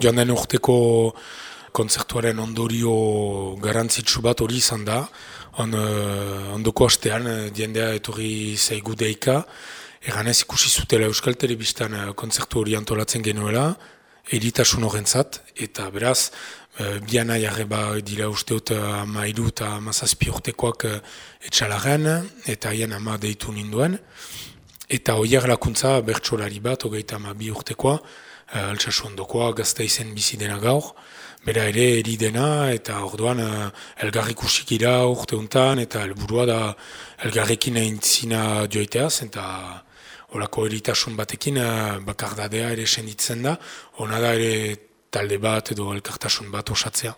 joan den urteko konzertuaren ondorio garantzitsu bat hori izan da. On, uh, ondoko astean, diendea etorri zaigu deika, eganez ikusi zutela Euskal Telebistan konzertu hori antolatzen genuela, eritasun horrentzat, eta beraz, uh, biana jarre ba dira usteot amairu eta amazazpi urtekoak uh, etxalaren, eta haien ama deitu ninduen. Eta hoiak lakuntza bertsolari bat, hogeita ama bi urtekoa, uh, altsasu ondokoa, gazta izen bizi dena gaur, bera ere eri dena, eta orduan uh, elgarrik usikira urte untan, eta helburua da elgarrekin eintzina joiteaz, eta horako eritasun batekin uh, bakardadea ere senditzen da, ona da ere talde bat edo elkartasun bat osatzea.